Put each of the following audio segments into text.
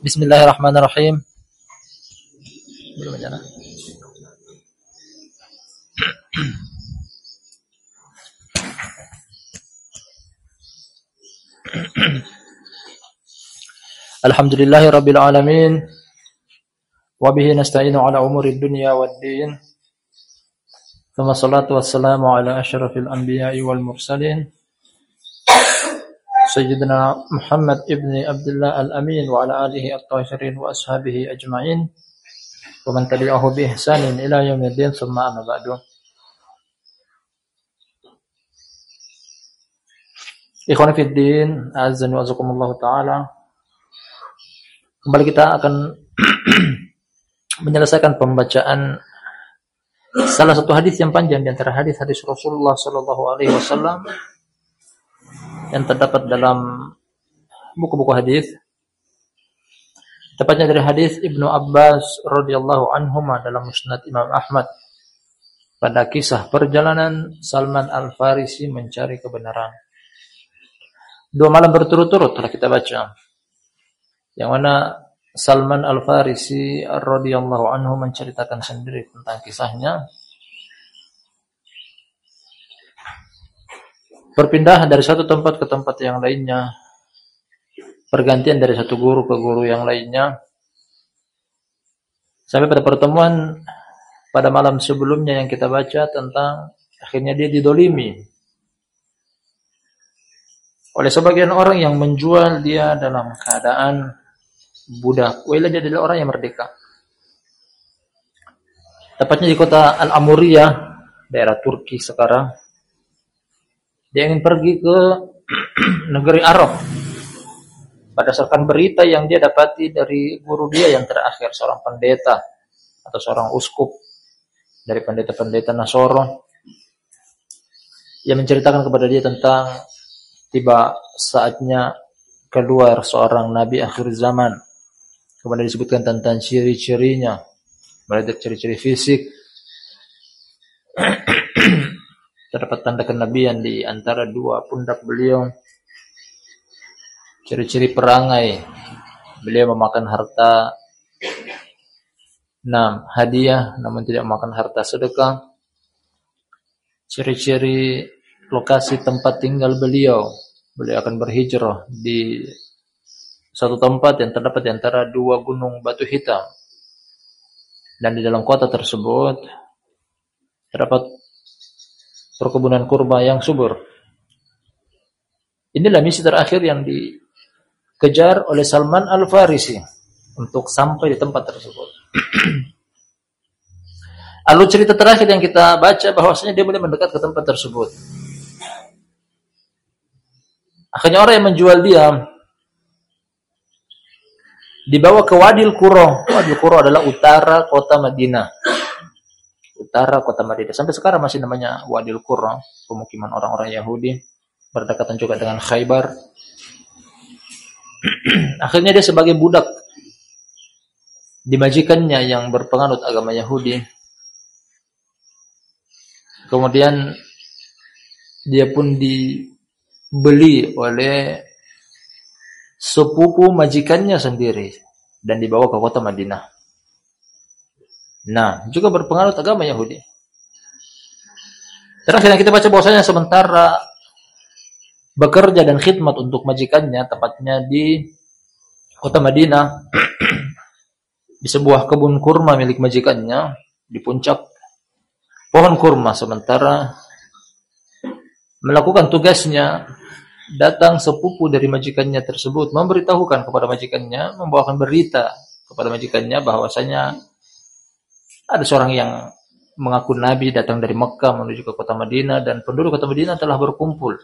Bismillahirrahmanirrahim. Belum aja nah. Alhamdulillahi rabbil alamin. Wa bihi nasta'inu ala umuri dunya waddin. Thumma salatu wassalamu ala asyrafil anbiya'i wal mursalin. Ibni Abdullah al-Amin wa ala alihi at-tahirin wa ashabihi ajma'in. Wa man tabi'ahu bi ihsanin ila yaumiddin thumma amma ba'du. Ikhwan Fiddin, azan wa azakumullah ta'ala. Kembali kita akan menyelesaikan pembacaan salah satu hadis yang panjang di antara hadis-hadis Rasulullah sallallahu alaihi wasallam yang terdapat dalam buku-buku hadis. Tepatnya dari hadis Ibnu Abbas radhiyallahu anhu dalam Musnad Imam Ahmad pada kisah perjalanan Salman Al-Farisi mencari kebenaran. Dua malam berturut-turut telah kita baca. Yang mana Salman Al-Farisi radhiyallahu anhu menceritakan sendiri tentang kisahnya. Berpindah dari satu tempat ke tempat yang lainnya. Pergantian dari satu guru ke guru yang lainnya. Sampai pada pertemuan pada malam sebelumnya yang kita baca tentang akhirnya dia didolimi oleh sebagian orang yang menjual dia dalam keadaan budak. Wailah dia adalah orang yang merdeka. Tepatnya di kota Al-Amuriyah, daerah Turki sekarang. Dia ingin pergi ke negeri Arab. Berdasarkan berita yang dia dapati dari guru dia yang terakhir, seorang pendeta atau seorang uskup dari pendeta-pendeta Nasoro yang menceritakan kepada dia tentang tiba saatnya keluar seorang nabi akhir zaman. Kemudian disebutkan tentang ciri-cirinya, mulai dari ciri-ciri fisik. Terdapat tanda kenabian di antara dua pundak beliau. Ciri-ciri perangai. Beliau memakan harta enam hadiah namun tidak memakan harta sedekah. Ciri-ciri lokasi tempat tinggal beliau. Beliau akan berhijrah di satu tempat yang terdapat di antara dua gunung batu hitam. Dan di dalam kota tersebut terdapat perkebunan kurma yang subur. Inilah misi terakhir yang dikejar oleh Salman Al-Farisi untuk sampai di tempat tersebut. Lalu cerita terakhir yang kita baca bahwasanya dia boleh mendekat ke tempat tersebut. Akhirnya orang yang menjual dia dibawa ke Wadil Kuro. Wadil Kuro adalah utara kota Madinah. Utara kota Madinah. Sampai sekarang masih namanya Wadil Kuro, pemukiman orang-orang Yahudi berdekatan juga dengan Khaybar. Akhirnya dia sebagai budak dimajikannya yang berpenganut agama Yahudi. Kemudian dia pun di beli oleh sepupu majikannya sendiri dan dibawa ke kota Madinah. Nah, juga berpengaruh agama Yahudi. Terakhir kita baca bahwasanya sementara bekerja dan khidmat untuk majikannya tepatnya di kota Madinah di sebuah kebun kurma milik majikannya di puncak pohon kurma sementara melakukan tugasnya datang sepupu dari majikannya tersebut memberitahukan kepada majikannya, membawakan berita kepada majikannya bahwasanya ada seorang yang mengaku nabi datang dari Mekah menuju ke kota Madinah dan penduduk kota Madinah telah berkumpul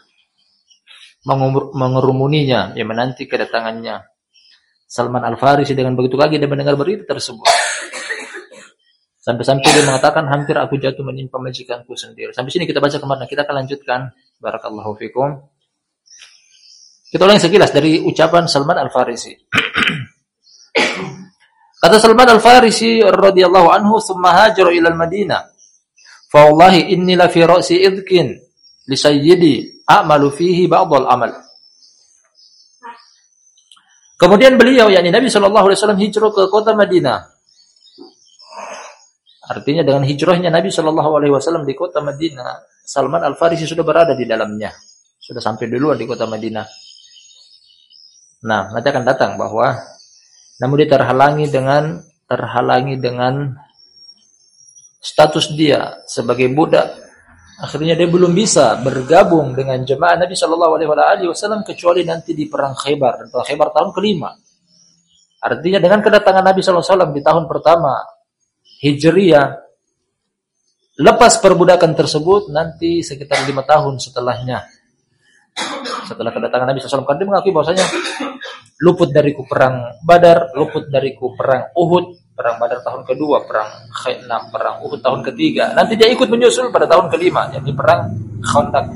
mengerumuninya yang menanti kedatangannya. Salman Al-Farisi dengan begitu kaget dia mendengar berita tersebut. Sampai-sampai dia mengatakan hampir aku jatuh menimpa majikanku sendiri. Sampai sini kita baca kemarin. Kita akan lanjutkan. Barakallahu fikum. Kita ulangi sekilas dari ucapan Salman Al-Farisi. Kata Salman Al-Farisi radhiyallahu anhu, "Tsumma hajaru ila al-Madinah. Fa wallahi inni la fi ra'si idkin li sayyidi a'malu fihi ba'd al-amal." Kemudian beliau yakni Nabi Shallallahu alaihi wasallam hijrah ke kota Madinah. Artinya dengan hijrahnya Nabi Shallallahu alaihi wasallam di kota Madinah, Salman Al-Farisi sudah berada di dalamnya. Sudah sampai duluan di kota Madinah. Nah, nanti akan datang bahwa namun dia terhalangi dengan terhalangi dengan status dia sebagai budak. Akhirnya dia belum bisa bergabung dengan jemaah Nabi Shallallahu Alaihi Wasallam kecuali nanti di perang Khaybar dan perang Khaybar tahun kelima. Artinya dengan kedatangan Nabi Shallallahu Alaihi Wasallam di tahun pertama Hijriyah, lepas perbudakan tersebut nanti sekitar lima tahun setelahnya. Setelah kedatangan Nabi SAW, kan dia mengakui bahwasanya luput dariku perang Badar, luput dariku perang Uhud, perang Badar tahun kedua, perang Khainam, perang Uhud tahun ketiga. Nanti dia ikut menyusul pada tahun kelima, yakni perang Khandaq.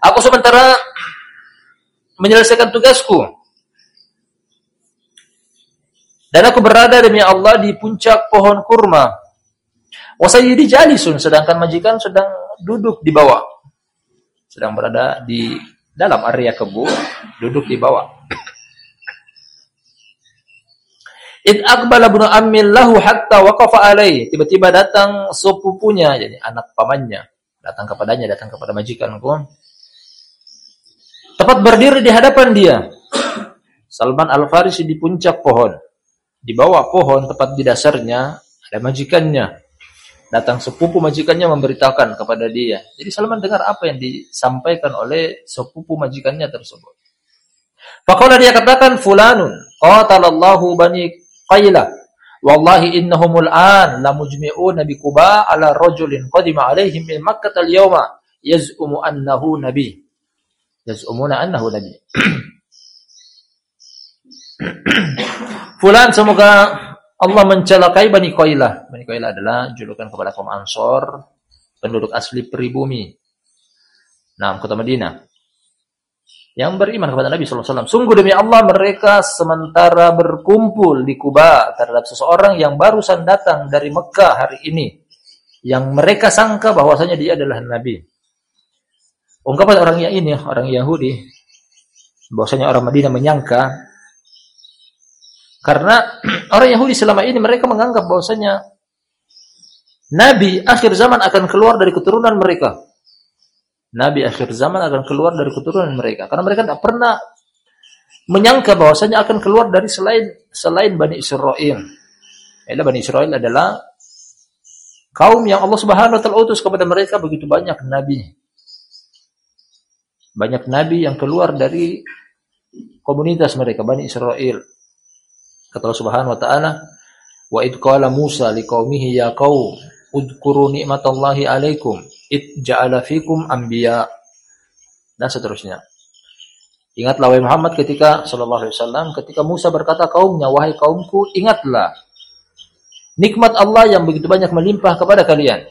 Aku sementara menyelesaikan tugasku. Dan aku berada demi Allah di puncak pohon kurma. Wasayyidi jalisun, sedangkan majikan sedang duduk di bawah. Sedang berada di dalam area kebun, duduk di bawah. Id akbala bunu ammil lahu hatta waqafa alaih. Tiba-tiba datang sepupunya, jadi anak pamannya. Datang kepadanya, datang kepada majikanku. Tepat berdiri di hadapan dia. Salman Al-Farisi di puncak pohon. Di bawah pohon, tepat di dasarnya, ada majikannya. Datang sepupu majikannya memberitakan kepada dia. Jadi Salman dengar apa yang disampaikan oleh sepupu majikannya tersebut. Fakola dia katakan fulanun qatalallahu bani qailah wallahi innahumul an la mujmi'una bi Quba ala rajulin qadima alaihim min Makkah al-yawma yaz'umu annahu nabi. Yaz'umuna annahu nabi. Fulan semoga Allah mencelakai Bani Qailah. Bani Qailah adalah julukan kepada kaum Ansor, penduduk asli pribumi. Nah, kota Madinah. Yang beriman kepada Nabi SAW. Sungguh demi Allah mereka sementara berkumpul di Kuba terhadap seseorang yang barusan datang dari Mekah hari ini. Yang mereka sangka bahwasanya dia adalah Nabi. Ungkapan orang yang ini, orang Yahudi, bahwasanya orang Madinah menyangka karena orang Yahudi selama ini mereka menganggap bahwasanya Nabi akhir zaman akan keluar dari keturunan mereka. Nabi akhir zaman akan keluar dari keturunan mereka. Karena mereka tidak pernah menyangka bahwasanya akan keluar dari selain selain Bani Israel. Adalah Bani Israel adalah kaum yang Allah Subhanahu wa taala utus kepada mereka begitu banyak nabi. Banyak nabi yang keluar dari komunitas mereka Bani Israel. Kata Allah Subhanahu wa taala, "Wa id qala Musa liqaumihi ya qaum udhkuru ni'matallahi 'alaikum id ja'ala fikum anbiya." Dan seterusnya. Ingatlah wahai Muhammad ketika sallallahu alaihi wasallam ketika Musa berkata kaumnya, "Wahai kaumku, ingatlah nikmat Allah yang begitu banyak melimpah kepada kalian."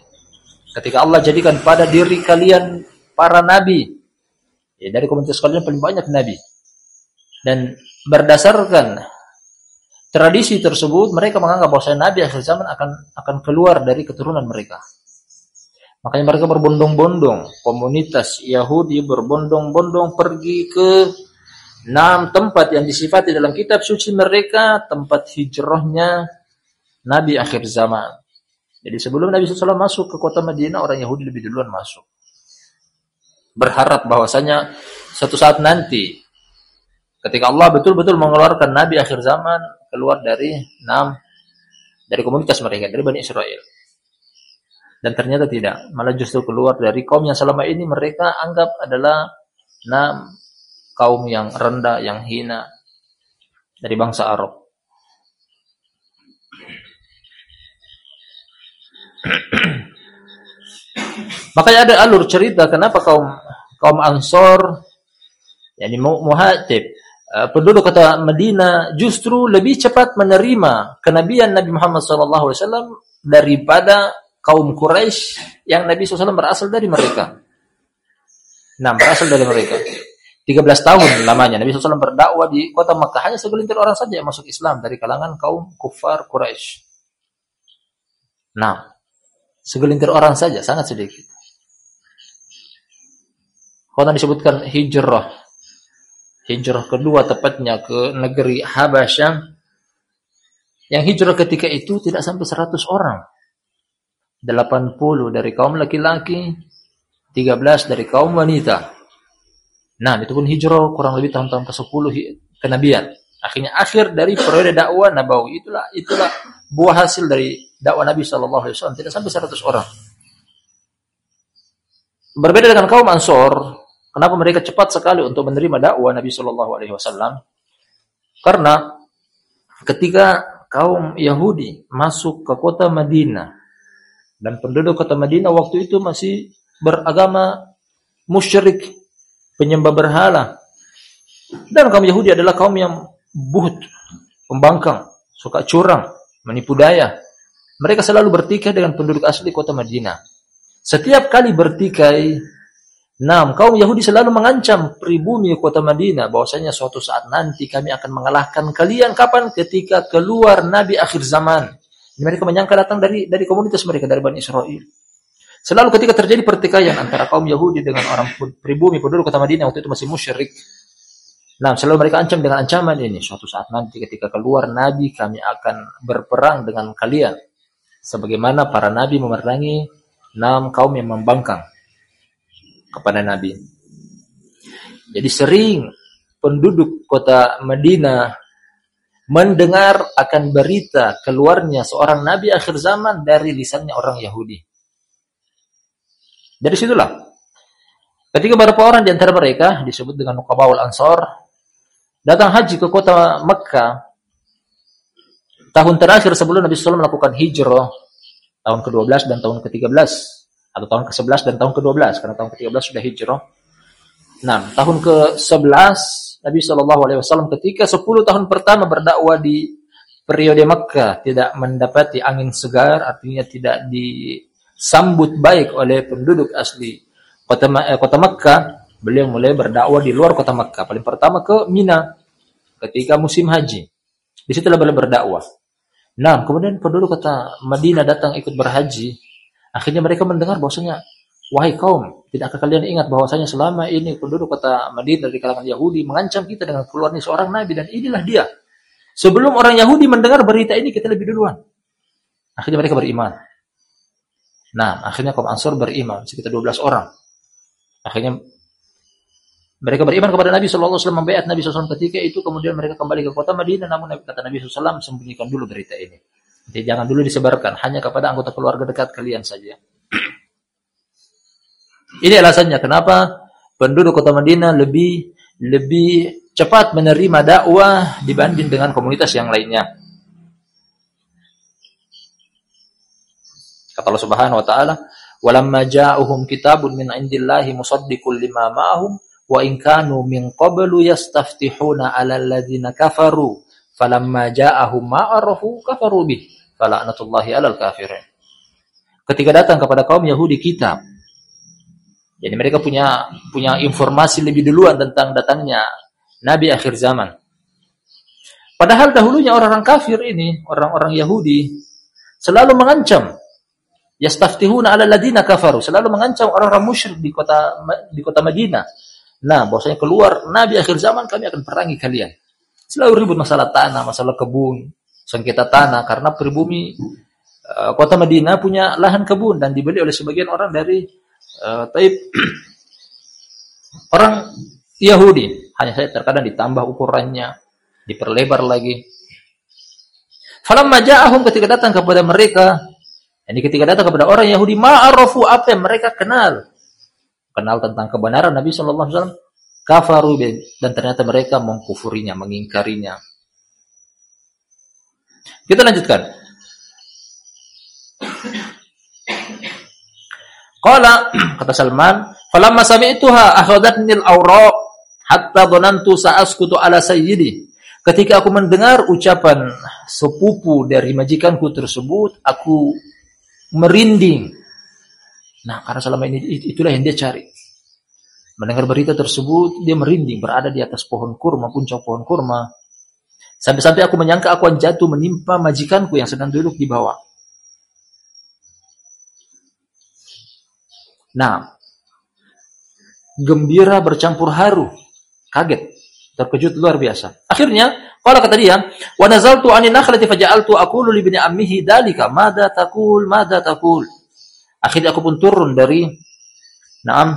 Ketika Allah jadikan pada diri kalian para nabi, ya dari komunitas kalian paling banyak nabi. Dan berdasarkan tradisi tersebut mereka menganggap bahwa Nabi akhir zaman akan akan keluar dari keturunan mereka. Makanya mereka berbondong-bondong, komunitas Yahudi berbondong-bondong pergi ke enam tempat yang disifati dalam kitab suci mereka, tempat hijrahnya Nabi akhir zaman. Jadi sebelum Nabi SAW masuk ke kota Madinah, orang Yahudi lebih duluan masuk. Berharap bahwasanya satu saat nanti, ketika Allah betul-betul mengeluarkan Nabi akhir zaman, keluar dari enam dari komunitas mereka dari Bani Israel. Dan ternyata tidak, malah justru keluar dari kaum yang selama ini mereka anggap adalah enam kaum yang rendah, yang hina dari bangsa Arab. Makanya ada alur cerita kenapa kaum kaum Ansor yakni Muhatib Eh, penduduk kota Medina justru lebih cepat menerima kenabian Nabi Muhammad SAW daripada kaum Quraisy yang Nabi SAW berasal dari mereka. Nah, berasal dari mereka. 13 tahun lamanya Nabi SAW berdakwah di kota Makkah hanya segelintir orang saja yang masuk Islam dari kalangan kaum kufar Quraisy. Nah, segelintir orang saja sangat sedikit. Kota disebutkan hijrah hijrah kedua tepatnya ke negeri Habasyah yang hijrah ketika itu tidak sampai 100 orang. 80 dari kaum laki-laki 13 dari kaum wanita. Nah itu pun hijrah kurang lebih tahun-tahun ke-10 kenabian. Akhirnya akhir dari periode dakwah nabawi. Itulah itulah buah hasil dari dakwah Nabi wasallam. Tidak sampai 100 orang. Berbeda dengan kaum Ansor Kenapa mereka cepat sekali untuk menerima dakwah Nabi Shallallahu Alaihi Wasallam? Karena ketika kaum Yahudi masuk ke kota Madinah dan penduduk kota Madinah waktu itu masih beragama musyrik, penyembah berhala. Dan kaum Yahudi adalah kaum yang buhut, pembangkang, suka curang, menipu daya. Mereka selalu bertikai dengan penduduk asli kota Madinah. Setiap kali bertikai, Nah, kaum Yahudi selalu mengancam pribumi kota Madinah bahwasanya suatu saat nanti kami akan mengalahkan kalian kapan ketika keluar nabi akhir zaman. Mereka menyangka datang dari dari komunitas mereka dari Bani Israel. Selalu ketika terjadi pertikaian antara kaum Yahudi dengan orang pribumi penduduk kota Madinah waktu itu masih musyrik. Nah, selalu mereka ancam dengan ancaman ini. Suatu saat nanti ketika keluar nabi kami akan berperang dengan kalian. Sebagaimana para nabi memerangi enam kaum yang membangkang kepada Nabi. Jadi sering penduduk kota Madinah mendengar akan berita keluarnya seorang nabi akhir zaman dari lisannya orang Yahudi. Dari situlah ketika beberapa orang di antara mereka disebut dengan Nuqabaul Ansor datang haji ke kota Mekkah tahun terakhir sebelum Nabi SAW melakukan hijrah tahun ke-12 dan tahun ke-13 atau tahun ke-11 dan tahun ke-12 karena tahun ke-13 sudah hijrah. Nah, tahun ke-11 Nabi Shallallahu alaihi wasallam ketika 10 tahun pertama berdakwah di periode Makkah tidak mendapati angin segar, artinya tidak disambut baik oleh penduduk asli kota eh, kota Makkah, beliau mulai berdakwah di luar kota Makkah. Paling pertama ke Mina ketika musim haji. Di situlah beliau berdakwah. Nah, kemudian penduduk kota Madinah datang ikut berhaji Akhirnya mereka mendengar bahwasanya wahai kaum, tidakkah kalian ingat bahwasanya selama ini penduduk kota Madinah dari kalangan Yahudi mengancam kita dengan keluarnya seorang nabi dan inilah dia. Sebelum orang Yahudi mendengar berita ini kita lebih duluan. Akhirnya mereka beriman. Nah, akhirnya kaum Ansor beriman sekitar 12 orang. Akhirnya mereka beriman kepada Nabi Wasallam, membayar Nabi SAW ketika itu, kemudian mereka kembali ke kota Madinah. Namun kata Nabi SAW sembunyikan dulu berita ini. Jadi jangan dulu disebarkan hanya kepada anggota keluarga dekat kalian saja. Ini alasannya kenapa penduduk kota Madinah lebih lebih cepat menerima dakwah dibanding dengan komunitas yang lainnya. Kata Allah Subhanahu wa taala, "Walamma ja'uhum kitabun min 'indillahi musaddiqul lima ma'ahum wa in kanu min qablu yastaftihuna 'alal ladzina kafaru falamma ja'ahum ma'arafu kafaru bih." Fala'natullahi alal kafirin. Ketika datang kepada kaum Yahudi kitab, jadi mereka punya punya informasi lebih duluan tentang datangnya Nabi akhir zaman. Padahal dahulunya orang-orang kafir ini, orang-orang Yahudi, selalu mengancam yastaftihuna ala ladina kafaru, selalu mengancam orang-orang musyrik di kota di kota Madinah. Nah, bahwasanya keluar Nabi akhir zaman kami akan perangi kalian. Selalu ribut masalah tanah, masalah kebun, sengketa tanah karena pribumi uh, kota Madinah punya lahan kebun dan dibeli oleh sebagian orang dari uh, Taib. Orang Yahudi hanya saya terkadang ditambah ukurannya diperlebar lagi. Falamma ja'ahum ketika datang kepada mereka ini ketika datang kepada orang Yahudi ma'arofu apa yang mereka kenal? Kenal tentang kebenaran Nabi sallallahu alaihi wasallam? Kafaru dan ternyata mereka mengkufurinya mengingkarinya kita lanjutkan. Qala kata Salman, "Falamma sami'tuha akhadatni al-awra hatta dhanantu sa'askutu ala sayyidi." Ketika aku mendengar ucapan sepupu dari majikanku tersebut, aku merinding. Nah, karena selama ini itulah yang dia cari. Mendengar berita tersebut, dia merinding berada di atas pohon kurma, puncak pohon kurma. Sampai-sampai aku menyangka aku akan jatuh menimpa majikanku yang sedang duduk di bawah. Nah, gembira bercampur haru, kaget Terkejut luar biasa. Akhirnya, kalau kata dia, "Wa nazaltu 'anil nakhlati faja'altu aqulu li ibni ammihi dalika, madza taqul, madza taqul?" Akhirnya aku pun turun dari Naam.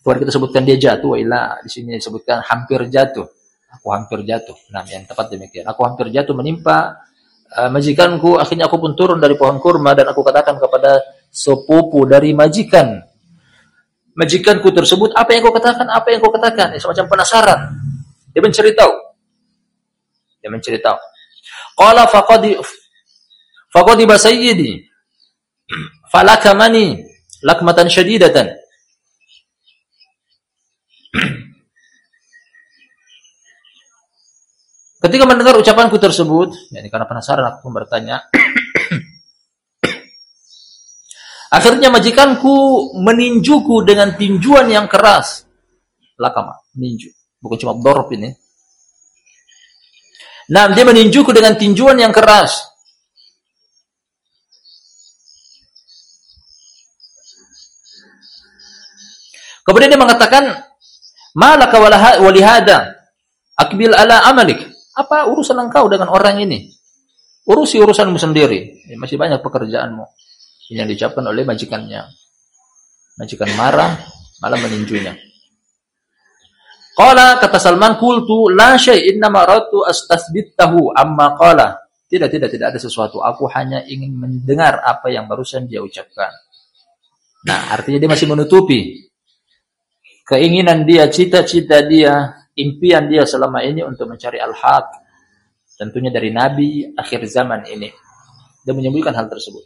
Keluar kita sebutkan dia jatuh, ila di sini disebutkan hampir jatuh. Aku hampir jatuh. Nah, yang tepat demikian. Aku hampir jatuh menimpa uh, majikanku. Akhirnya aku pun turun dari pohon kurma dan aku katakan kepada sepupu dari majikan majikanku tersebut, apa yang kau katakan? Apa yang kau katakan? Ya, semacam penasaran. Dia mencari tahu. Dia mencari tahu. Qala faqadi faqadi sayyidi falaka mani lakmatan syadidatan. Ketika mendengar ucapanku tersebut, yani karena penasaran aku bertanya, Akhirnya majikanku meninjuku dengan tinjuan yang keras. Lakama, meninju. Bukan cuma dorop ini. Nah, dia meninjuku dengan tinjuan yang keras. Kemudian dia mengatakan, Malaka walihada, akbil ala amalik. Apa urusan engkau dengan orang ini? Urusi urusanmu sendiri. masih banyak pekerjaanmu yang diucapkan oleh majikannya. Majikan marah, malah meninjunya. Qala kata Salman qultu la syai' inna maratu astasbittahu amma qala. Tidak, tidak, tidak ada sesuatu. Aku hanya ingin mendengar apa yang barusan dia ucapkan. Nah, artinya dia masih menutupi keinginan dia, cita-cita dia, impian dia selama ini untuk mencari al-haq. Tentunya dari Nabi akhir zaman ini. Dia menyembunyikan hal tersebut.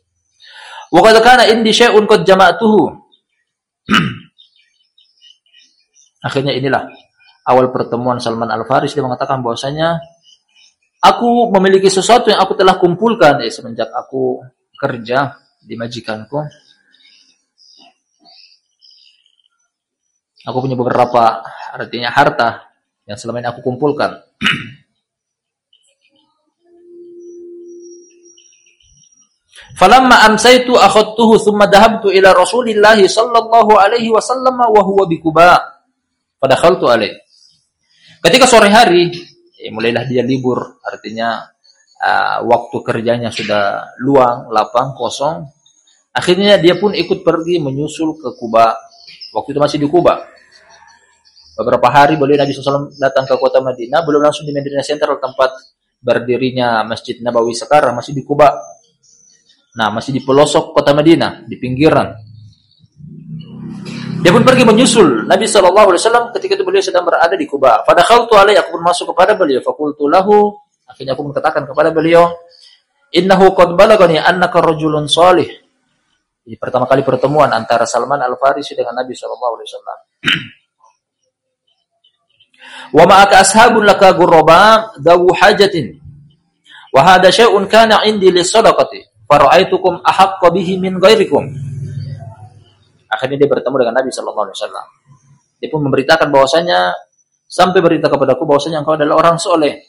Wa qad kana indi syai'un qad jama'tuhu. Akhirnya inilah awal pertemuan Salman Al-Faris dia mengatakan bahwasanya aku memiliki sesuatu yang aku telah kumpulkan eh, semenjak aku kerja di majikanku. Aku punya beberapa artinya harta yang selama ini aku kumpulkan. Falamma amsaitu akhadtuhu thumma dhahabtu ila Rasulillah sallallahu alaihi wasallam wa huwa bi Quba. Fadakhaltu alaihi. Ketika sore hari, eh, mulailah dia libur, artinya uh, waktu kerjanya sudah luang, lapang, kosong. Akhirnya dia pun ikut pergi menyusul ke Kuba. Waktu itu masih di Kuba. Beberapa hari beliau Nabi SAW datang ke kota Madinah, belum langsung di Madinah Central tempat berdirinya Masjid Nabawi sekarang, masih di Kuba. Nah, masih di pelosok kota Madinah, di pinggiran. Dia pun pergi menyusul Nabi Wasallam ketika itu beliau sedang berada di Kuba. Pada kau alaihi aku pun masuk kepada beliau. Fakultu lahu. Akhirnya aku mengatakan kepada beliau, Innahu qad balagani annaka rajulun salih. Ini pertama kali pertemuan antara Salman Al Farisi dengan Nabi Wasallam. Wa ma'aka ashabun laka gurraba dawu hajatin. Wa hada syai'un kana indi li sadaqati faraaitukum ahaqqa bihi min ghairikum. Akhirnya dia bertemu dengan Nabi sallallahu alaihi wasallam. Dia pun memberitakan bahwasanya sampai berita kepadaku bahwasanya engkau adalah orang soleh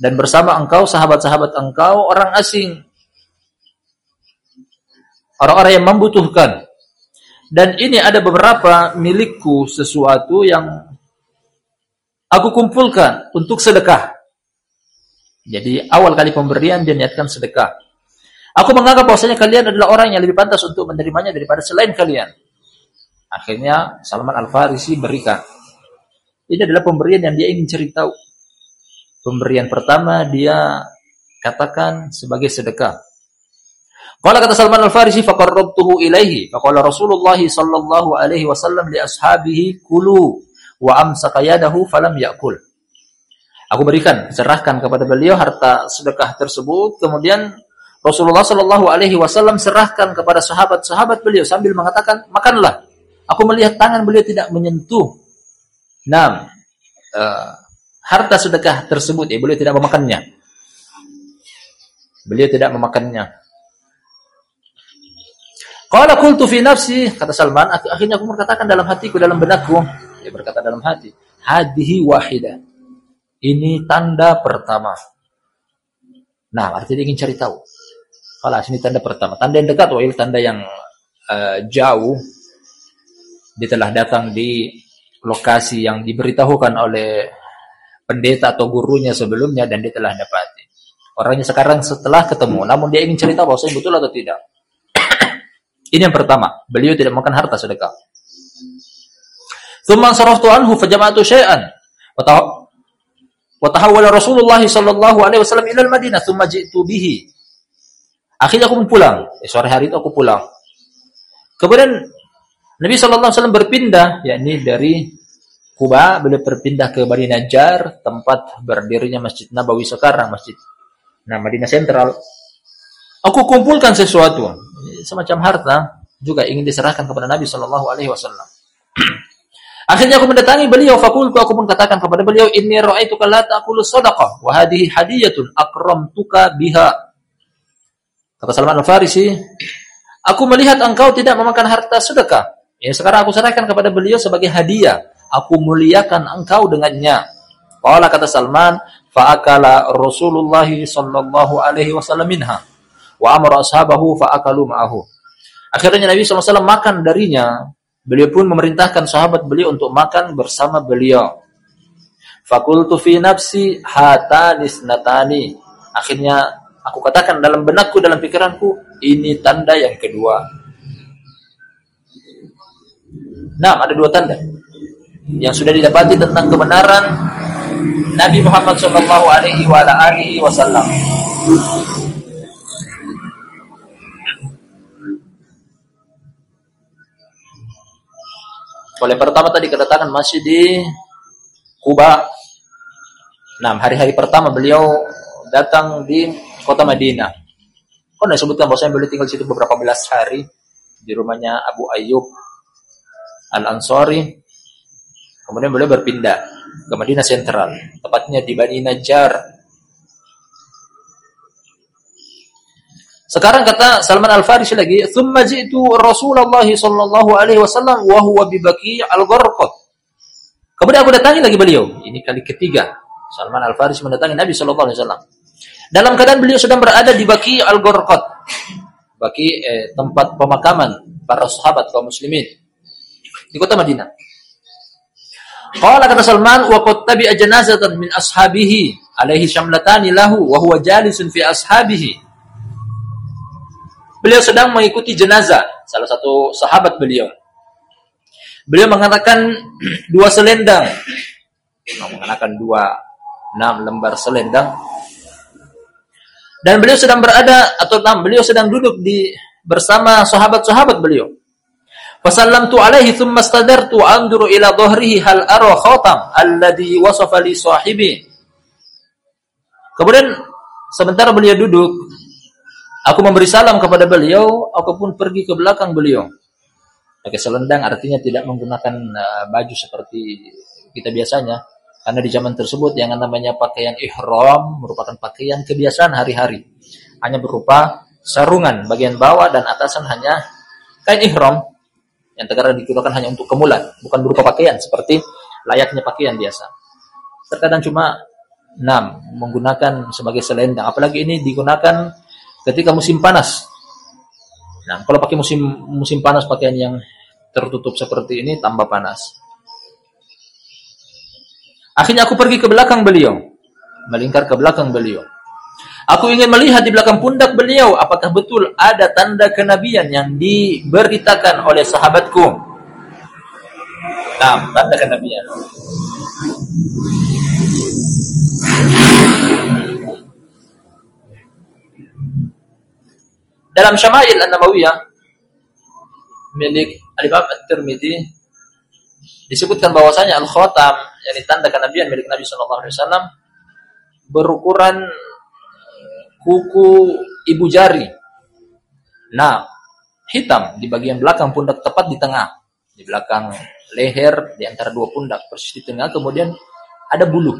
dan bersama engkau sahabat-sahabat engkau orang asing. Orang-orang yang membutuhkan. Dan ini ada beberapa milikku sesuatu yang aku kumpulkan untuk sedekah. Jadi awal kali pemberian dia niatkan sedekah. Aku menganggap bahwasanya kalian adalah orang yang lebih pantas untuk menerimanya daripada selain kalian. Akhirnya Salman Al-Farisi berikan. Ini adalah pemberian yang dia ingin cari tahu. Pemberian pertama dia katakan sebagai sedekah. Kalau kata Salman Al-Farisi faqarrabtuhu ilaihi faqala Rasulullah sallallahu alaihi wasallam li ashabihi kulu wa amsaka yadahu falam yakul. Aku berikan, serahkan kepada beliau harta sedekah tersebut, kemudian Rasulullah Shallallahu Alaihi Wasallam serahkan kepada sahabat-sahabat beliau sambil mengatakan makanlah. Aku melihat tangan beliau tidak menyentuh. Nam, uh, harta sedekah tersebut, ya beliau tidak memakannya. Beliau tidak memakannya. Kalau kultu fi nafsi, kata Salman, akhirnya aku berkatakan dalam hatiku, dalam benakku. Dia berkata dalam hati, hadihi wahidah. Ini tanda pertama. Nah, artinya dia ingin cari tahu. Kalau ini tanda pertama. Tanda yang dekat, wahil tanda yang uh, jauh. Dia telah datang di lokasi yang diberitahukan oleh pendeta atau gurunya sebelumnya dan dia telah dapati. Orangnya sekarang setelah ketemu, namun dia ingin cerita bahwa saya betul atau tidak. Ini yang pertama, beliau tidak makan harta sedekah. Thumma saraftu anhu fajama'tu syai'an. Wa tahawwala Rasulullah sallallahu alaihi wasallam ila al-Madinah thumma ji'tu bihi. Akhirnya aku pulang. Eh, sore hari itu aku pulang. Kemudian Nabi sallallahu alaihi wasallam berpindah yakni dari Kuba beliau berpindah ke Bani Najjar tempat berdirinya Masjid Nabawi sekarang masjid nah Madinah Sentral aku kumpulkan sesuatu semacam harta juga ingin diserahkan kepada Nabi Shallallahu Alaihi Wasallam Akhirnya aku mendatangi beliau, fakultu aku pun katakan kepada beliau, ini ra'aituka la ta'kulu sadaqah, wa hadhihi hadiyatun akramtuka biha. Kata Salman Al-Farisi, aku melihat engkau tidak memakan harta sedekah. Ini sekarang aku serahkan kepada beliau sebagai hadiah. Aku muliakan engkau dengannya. Qala kata Salman, fa'akala Rasulullah sallallahu alaihi wasallam minha wa amara ashabahu fa'akalu ma'ahu. Akhirnya Nabi SAW makan darinya Beliau pun memerintahkan sahabat beliau untuk makan bersama beliau. Fakultu fi nafsi hatanis natani. Akhirnya aku katakan dalam benakku, dalam pikiranku, ini tanda yang kedua. Nah, ada dua tanda yang sudah didapati tentang kebenaran Nabi Muhammad Wasallam. Oleh pertama tadi kedatangan masih di Kuba. Nah, hari-hari pertama beliau datang di kota Madinah. Kok oh, sebutkan bahwa saya beliau tinggal di situ beberapa belas hari di rumahnya Abu Ayyub Al-Ansari. Kemudian beliau berpindah ke Madinah Sentral, tepatnya di Bani Najjar Sekarang kata Salman Al-Farisi lagi, "Tsumma ji'tu Rasulullah sallallahu alaihi wasallam wa huwa bi Baqi' al-Gharqad." Kemudian aku datangi lagi beliau. Ini kali ketiga Salman Al-Farisi mendatangi Nabi sallallahu alaihi wasallam. Dalam keadaan beliau sedang berada di Baqi' al-Gharqad. Baqi eh, tempat pemakaman para sahabat kaum muslimin di kota Madinah. Qala kata Salman wa qad tabi'a janazatan min ashabihi alaihi syamlatani lahu wa huwa jalisun fi ashabihi Beliau sedang mengikuti jenazah salah satu sahabat beliau. Beliau mengatakan dua selendang. Mengatakan dua enam lembar selendang. Dan beliau sedang berada atau enam beliau sedang duduk di bersama sahabat-sahabat beliau. Fasallamtu alaihi thumma stadartu anduru ila dhahrihi hal ara khatam alladhi wasafa li sahibi. Kemudian sementara beliau duduk, Aku memberi salam kepada beliau, aku pun pergi ke belakang beliau. Pakai selendang artinya tidak menggunakan uh, baju seperti kita biasanya. Karena di zaman tersebut yang namanya pakaian ihram merupakan pakaian kebiasaan hari-hari. Hanya berupa sarungan bagian bawah dan atasan hanya kain ihram yang terkadang digunakan hanya untuk kemulan, bukan berupa pakaian seperti layaknya pakaian biasa. Terkadang cuma enam menggunakan sebagai selendang, apalagi ini digunakan ketika musim panas. Nah, kalau pakai musim musim panas pakaian yang tertutup seperti ini tambah panas. Akhirnya aku pergi ke belakang beliau, melingkar ke belakang beliau. Aku ingin melihat di belakang pundak beliau apakah betul ada tanda kenabian yang diberitakan oleh sahabatku. Nah, tanda kenabian. Dalam Syama'il An-Nawawiyah milik Al-Imam At-Tirmidzi disebutkan bahwasanya al-khatam yang ditanda kenabian milik Nabi sallallahu alaihi wasallam berukuran kuku ibu jari. Nah, hitam di bagian belakang pundak tepat di tengah, di belakang leher di antara dua pundak persis di tengah. Kemudian ada bulu.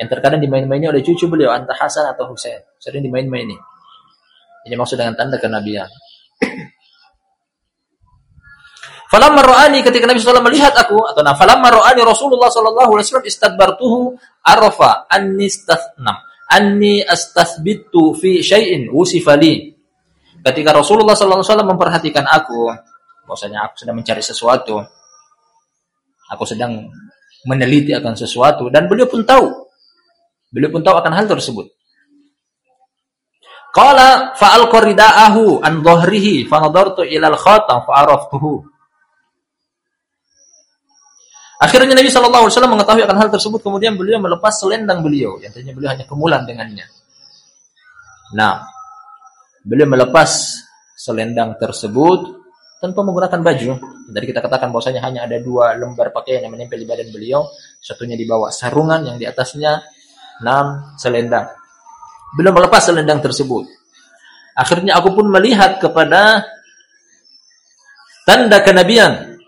Yang terkadang dimain-maini oleh cucu beliau antah Hasan atau Husain. Sering dimain-maini ini maksud dengan tanda kenabian. Falamma ra'ani ketika Nabi SAW melihat aku atau nah falamma ra'ani Rasulullah sallallahu alaihi wasallam istadbartuhu arafa anni istathnam anni astathbitu fi syai'in usifa li. Ketika Rasulullah sallallahu alaihi wasallam memperhatikan aku, bahwasanya aku sedang mencari sesuatu. Aku sedang meneliti akan sesuatu dan beliau pun tahu Beliau pun tahu akan hal tersebut. Qala fa'al rida'ahu an dhahrihi fa nadartu ila al-khatam fa araftuhu. Akhirnya Nabi sallallahu alaihi wasallam mengetahui akan hal tersebut kemudian beliau melepas selendang beliau yang tadinya beliau hanya kemulan dengannya. Nah, beliau melepas selendang tersebut tanpa menggunakan baju. Tadi kita katakan bahwasanya hanya ada dua lembar pakaian yang menempel di badan beliau, satunya dibawa sarungan yang di atasnya enam selendang belum melepas selendang tersebut. Akhirnya aku pun melihat kepada tanda kenabian.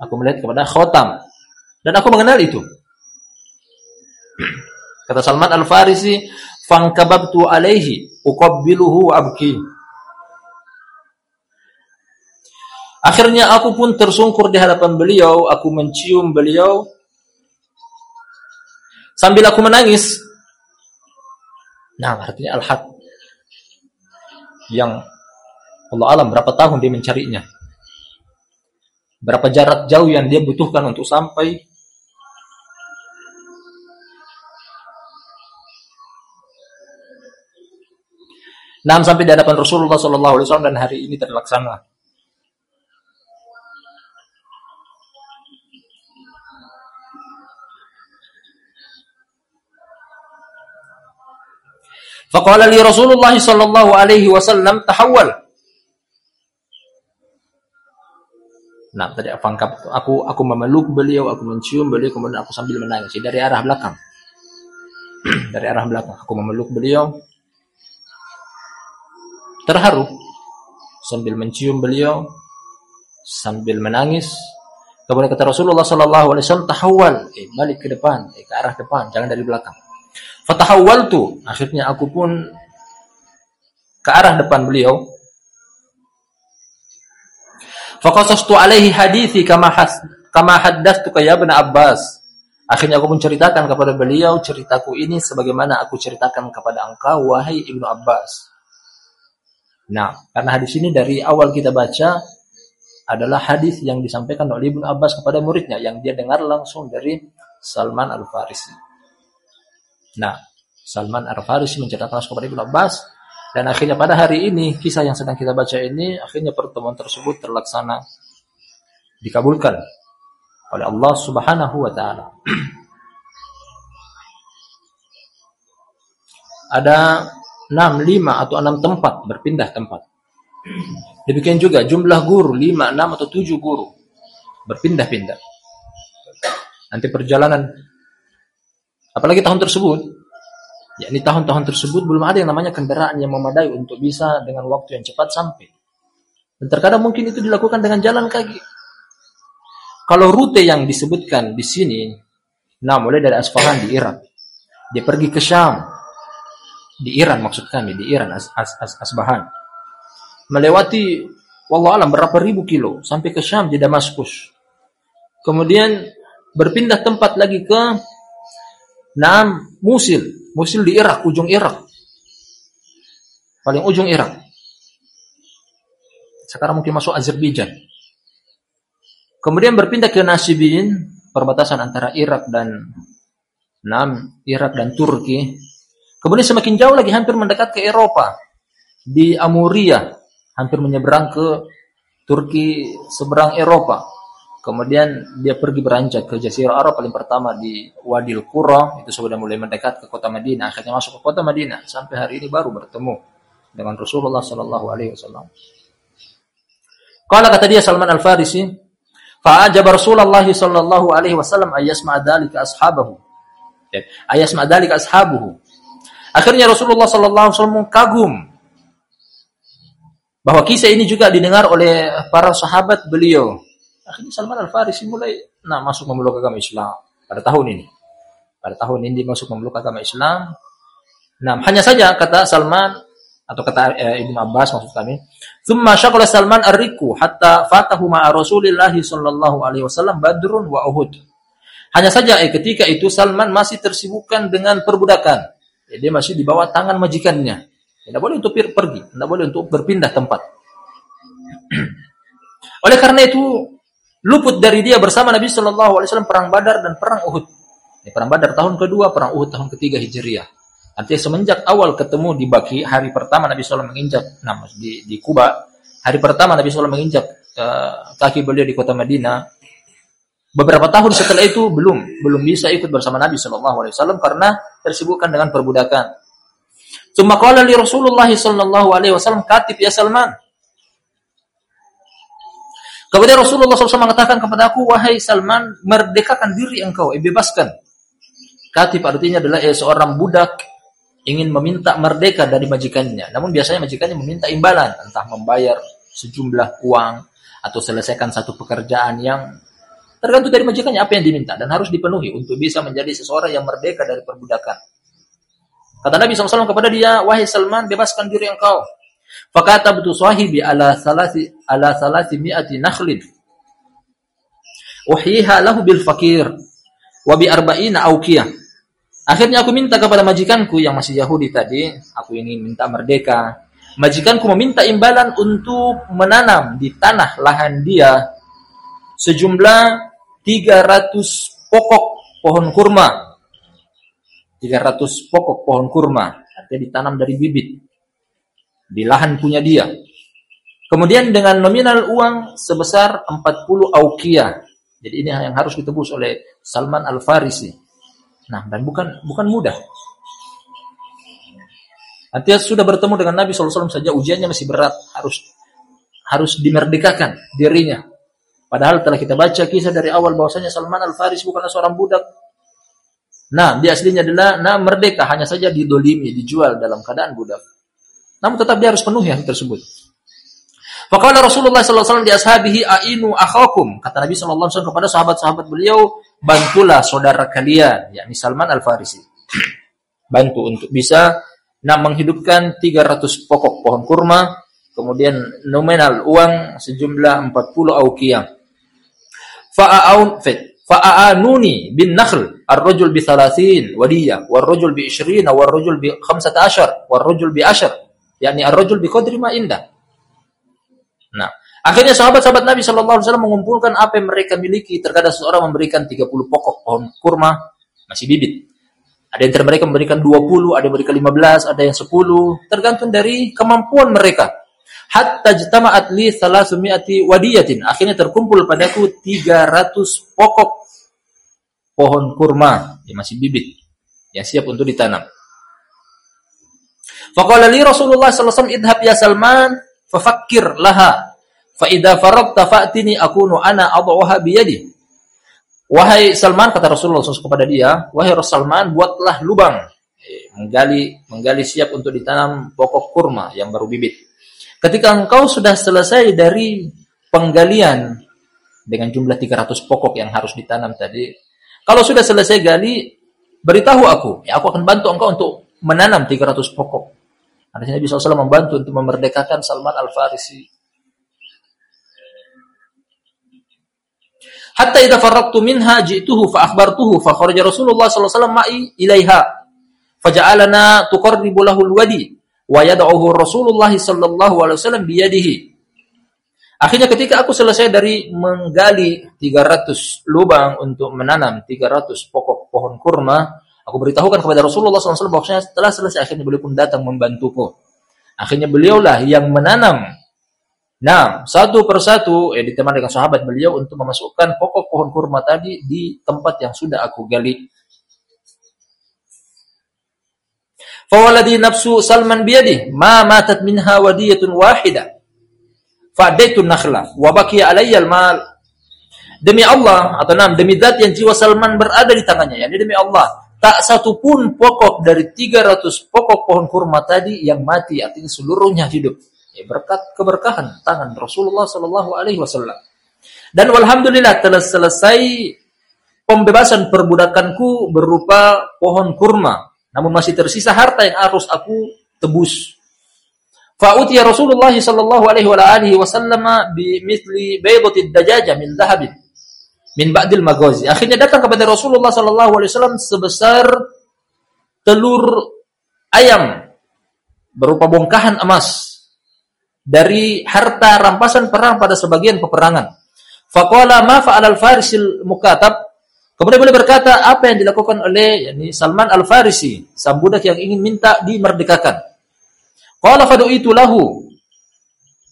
Aku melihat kepada khotam. Dan aku mengenal itu. Kata Salman Al-Farisi, "Fankababtu alaihi uqabbiluhu abki." Akhirnya aku pun tersungkur di hadapan beliau, aku mencium beliau sambil aku menangis. Nah, artinya al-haq. Yang Allah alam berapa tahun dia mencarinya. Berapa jarak jauh yang dia butuhkan untuk sampai Nah, sampai di hadapan Rasulullah Wasallam dan hari ini terlaksana. Faqala li Rasulullah sallallahu alaihi wasallam tahawwal. Nah, tadi pangkap aku aku memeluk beliau, aku mencium beliau, kemudian aku sambil menangis dari arah belakang. dari arah belakang aku memeluk beliau. Terharu sambil mencium beliau, sambil menangis. Kemudian kata Rasulullah sallallahu alaihi wasallam tahawwal, eh, balik ke depan, eh, ke arah depan, jangan dari belakang. Fatahawaltu. Akhirnya aku pun ke arah depan beliau. Faqasastu alaihi hadithi kama has kama haddathtuka ya Abbas. Akhirnya aku menceritakan kepada beliau ceritaku ini sebagaimana aku ceritakan kepada engkau wahai Ibnu Abbas. Nah, karena hadis ini dari awal kita baca adalah hadis yang disampaikan oleh Ibnu Abbas kepada muridnya yang dia dengar langsung dari Salman Al-Farisi. Nah, Salman Ar-Farisi menceritakan kepada Ibnu Abbas dan akhirnya pada hari ini kisah yang sedang kita baca ini akhirnya pertemuan tersebut terlaksana dikabulkan oleh Allah Subhanahu wa taala. Ada 6 5 atau 6 tempat berpindah tempat. Demikian juga jumlah guru 5, 6 atau 7 guru berpindah-pindah. Nanti perjalanan Apalagi tahun tersebut, ya ini tahun-tahun tersebut belum ada yang namanya kendaraan yang memadai untuk bisa dengan waktu yang cepat sampai. Dan terkadang mungkin itu dilakukan dengan jalan kaki. Kalau rute yang disebutkan di sini, nah mulai dari Asfahan di Irak, dia pergi ke Syam, di Iran maksud kami, di Iran As, As, As, Asbahan, melewati wallah alam berapa ribu kilo sampai ke Syam di Damaskus. Kemudian berpindah tempat lagi ke Nah, Musil. Musil di Irak, ujung Irak. Paling ujung Irak. Sekarang mungkin masuk Azerbaijan. Kemudian berpindah ke Nasibin, perbatasan antara Irak dan Nam, Irak dan Turki. Kemudian semakin jauh lagi hampir mendekat ke Eropa. Di Amuria, hampir menyeberang ke Turki seberang Eropa. Kemudian dia pergi beranjak ke Jazirah Arab paling pertama di Wadil Qura, itu sudah mulai mendekat ke kota Madinah, akhirnya masuk ke kota Madinah sampai hari ini baru bertemu dengan Rasulullah sallallahu alaihi wasallam. Qala kata dia Salman Al-Farisi, fa'ajab Rasulullah sallallahu alaihi wasallam ayasma dzalika ashabahu. Ya, ayasma dzalika ashabuhu. Akhirnya Rasulullah sallallahu alaihi wasallam kagum bahwa kisah ini juga didengar oleh para sahabat beliau Akhirnya Salman Al-Farisi mulai nah masuk memeluk agama Islam pada tahun ini. Pada tahun ini masuk memeluk agama Islam. Nah, hanya saja kata Salman atau kata eh, Ibnu Abbas maksud kami, "Tsumma syaqala Salman ar-riku hatta fatahu ma'a Rasulillah sallallahu alaihi wasallam Badrun wa Uhud." Hanya saja eh, ketika itu Salman masih tersibukkan dengan perbudakan. Ya, dia masih di bawah tangan majikannya. Tidak boleh untuk pergi, tidak boleh untuk berpindah tempat. Oleh karena itu luput dari dia bersama Nabi Shallallahu Alaihi Wasallam perang Badar dan perang Uhud. Ini perang Badar tahun kedua, perang Uhud tahun ketiga Hijriah. Artinya semenjak awal ketemu di Baki, hari pertama Nabi SAW menginjak, nah, di, di Kuba, hari pertama Nabi SAW menginjak uh, kaki beliau di kota Madinah, beberapa tahun setelah itu belum belum bisa ikut bersama Nabi SAW karena tersibukkan dengan perbudakan. Cuma qala li Rasulullah sallallahu alaihi wasallam katib ya Salman. Kemudian Rasulullah SAW mengatakan kepada aku, wahai Salman, merdekakan diri engkau, eh, bebaskan. Katib artinya adalah eh, seorang budak ingin meminta merdeka dari majikannya. Namun biasanya majikannya meminta imbalan, entah membayar sejumlah uang atau selesaikan satu pekerjaan yang tergantung dari majikannya apa yang diminta dan harus dipenuhi untuk bisa menjadi seseorang yang merdeka dari perbudakan. Kata Nabi SAW kepada dia, wahai Salman, bebaskan diri engkau. Fakata betul sahibi ala salasi ala salasi mi'ati nakhlin. Uhiha lahu bil fakir wa bi arba'ina awqiyah. Akhirnya aku minta kepada majikanku yang masih Yahudi tadi, aku ingin minta merdeka. Majikanku meminta imbalan untuk menanam di tanah lahan dia sejumlah 300 pokok pohon kurma 300 pokok pohon kurma, artinya ditanam dari bibit di lahan punya dia. Kemudian dengan nominal uang sebesar 40 auqiyah. Jadi ini yang harus ditebus oleh Salman Al-Farisi. Nah, dan bukan bukan mudah. Artinya sudah bertemu dengan Nabi SAW saja ujiannya masih berat, harus harus dimerdekakan dirinya. Padahal telah kita baca kisah dari awal bahwasanya Salman Al-Farisi bukanlah seorang budak, Nah, dia aslinya adalah nah merdeka, hanya saja didolimi, dijual dalam keadaan budak. Namun tetap dia harus penuhi hal tersebut. Faqala Rasulullah sallallahu alaihi wasallam di ashabihi ainu akhakum. Kata Nabi sallallahu alaihi wasallam kepada sahabat-sahabat beliau, bantulah saudara kalian, yakni Salman Al-Farisi. Bantu untuk bisa nah menghidupkan 300 pokok pohon kurma, kemudian nominal uang sejumlah 40 auqiyah. Fa'aun fit fa'anuni bin nakhl ar-rajul bi 30 wadiyah war-rajul bi 20 war-rajul bi 15 war-rajul bi 10 yakni ar-rajul bi qadri ma indah. Nah akhirnya sahabat-sahabat Nabi sallallahu alaihi wasallam mengumpulkan apa yang mereka miliki. Terkadang seorang memberikan 30 pokok pohon kurma masih bibit. Ada yang mereka memberikan 20 ada yang memberikan 15 ada yang 10 tergantung dari kemampuan mereka. Hatta jama'at li salasumi'ati wadiyatin. Akhirnya terkumpul padaku 300 pokok pohon kurma yang masih bibit. Yang siap untuk ditanam. Faqala li Rasulullah sallallahu alaihi wasallam idhab ya Salman fafakkir laha fa idza faragta fa'tini akunu ana adwaha bi yadi. Wahai Salman kata Rasulullah SAW kepada dia, wahai Rasulullah buatlah lubang eh, menggali menggali siap untuk ditanam pokok kurma yang baru bibit. Ketika engkau sudah selesai dari penggalian dengan jumlah 300 pokok yang harus ditanam tadi, kalau sudah selesai gali, beritahu aku, ya aku akan bantu engkau untuk menanam 300 pokok. Artinya Nabi SAW membantu untuk memerdekakan Salman Al-Farisi. Hatta idza faraqtu minha ji'tuhu fa akhbartuhu fa kharaja Rasulullah sallallahu alaihi wasallam ma'i ilaiha faja'alana tuqarribu lahu al-wadi wa yad'uhu Rasulullah sallallahu alaihi wasallam biyadihi. Akhirnya ketika aku selesai dari menggali 300 lubang untuk menanam 300 pokok pohon kurma, aku beritahukan kepada Rasulullah SAW bahwasanya setelah selesai akhirnya beliau pun datang membantuku. Akhirnya beliaulah yang menanam. Nah, satu persatu eh, ditemani dengan sahabat beliau untuk memasukkan pokok pohon kurma tadi di tempat yang sudah aku gali. Fawaladi nafsu Salman biyadi ma matat minha wadiyatun wahida. Fa'daitu nakhla wa baqiya alayya al-mal. Demi Allah atau nam demi zat yang jiwa Salman berada di tangannya, yakni demi Allah, tak satu pun pokok dari 300 pokok pohon kurma tadi yang mati, artinya seluruhnya hidup. Ya, berkat keberkahan tangan Rasulullah sallallahu alaihi wasallam. Dan alhamdulillah telah selesai pembebasan perbudakanku berupa pohon kurma namun masih tersisa harta yang harus aku tebus. Fa'utiya Rasulullah sallallahu alaihi wa alihi wasallam bi mithli baydatid dajaja min dhahabin min ba'dil maghazi. Akhirnya datang kepada Rasulullah sallallahu alaihi wasallam sebesar telur ayam berupa bongkahan emas dari harta rampasan perang pada sebagian peperangan. Faqala ma fa'al al-farisil mukatab Kemudian boleh berkata apa yang dilakukan oleh yakni Salman Al-Farisi, sang budak yang ingin minta dimerdekakan. Qala fadu'itu lahu.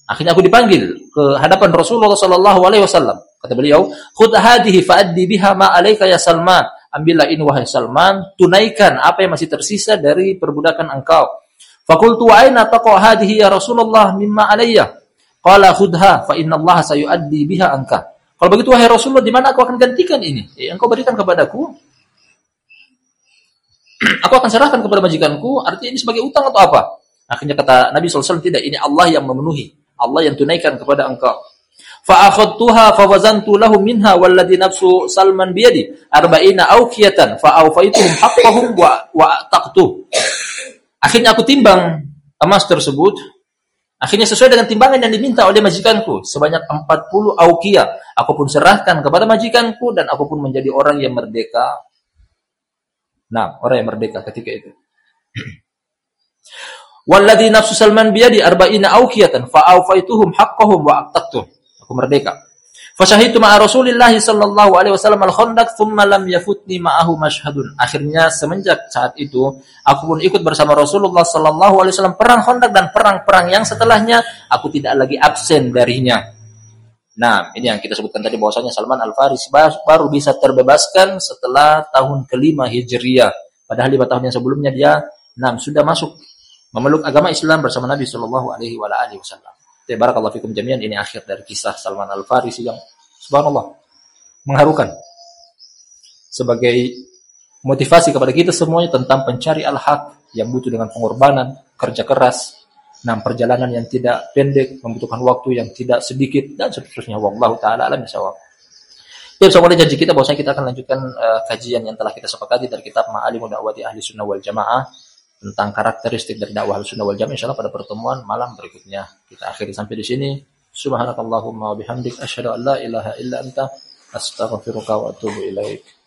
Akhirnya aku dipanggil ke hadapan Rasulullah sallallahu alaihi wasallam. Kata beliau, "Khudh hadhihi fa'addi biha ma 'alaika ya Salman." Ambillah ini wahai Salman, tunaikan apa yang masih tersisa dari perbudakan engkau. Fakultu aina taqa hadhihi ya Rasulullah mimma alayya? Qala khudha fa inna Allah sayuaddi biha anka. Kalau begitu wahai Rasulullah di mana aku akan gantikan ini? Eh, engkau berikan kepadaku. aku akan serahkan kepada majikanku, artinya ini sebagai utang atau apa? Akhirnya kata Nabi SAW, tidak, ini Allah yang memenuhi. Allah yang tunaikan kepada engkau. Fa'akhadtuha fawazantu lahu minha walladhi nafsu Salman biyadi arba'ina awqiyatan fa'awfaituhum haqqahum wa wa taqtu. Akhirnya aku timbang emas tersebut. Akhirnya sesuai dengan timbangan yang diminta oleh majikanku. Sebanyak 40 aukia. Aku pun serahkan kepada majikanku dan aku pun menjadi orang yang merdeka. Nah, orang yang merdeka ketika itu. Walladhi nafsu Salman biyadi arba'ina aukiyatan fa'aufaituhum haqqahum wa aqtaqtuh. Aku merdeka. Fasyahitu ma'a Rasulillah sallallahu alaihi wasallam al-khandaq thumma lam yafutni ma'ahu mashhadun. Akhirnya semenjak saat itu aku pun ikut bersama Rasulullah sallallahu alaihi wasallam perang Khandaq dan perang-perang yang setelahnya aku tidak lagi absen darinya. Nah, ini yang kita sebutkan tadi bahwasanya Salman Al-Farisi baru bisa terbebaskan setelah tahun kelima Hijriah. Padahal lima tahun yang sebelumnya dia nah, sudah masuk memeluk agama Islam bersama Nabi sallallahu alaihi wasallam. Ya, barakallahu fikum jami'an ini akhir dari kisah Salman Al-Farisi yang subhanallah mengharukan sebagai motivasi kepada kita semuanya tentang pencari al-haq yang butuh dengan pengorbanan, kerja keras, dan perjalanan yang tidak pendek, membutuhkan waktu yang tidak sedikit dan seterusnya. Wallahu taala alam bisawab. Ya, bersama janji kita bahwasanya kita akan lanjutkan uh, kajian yang telah kita sepakati dari kitab Ma'alimud Da'wati Ahli Sunnah wal Jamaah tentang karakteristik dari dakwah sunnah wal jamaah insyaallah pada pertemuan malam berikutnya. Kita akhiri sampai di sini. Subhanakallahumma wa bihamdik asyhadu an la ilaha illa anta astaghfiruka wa atubu ilaik.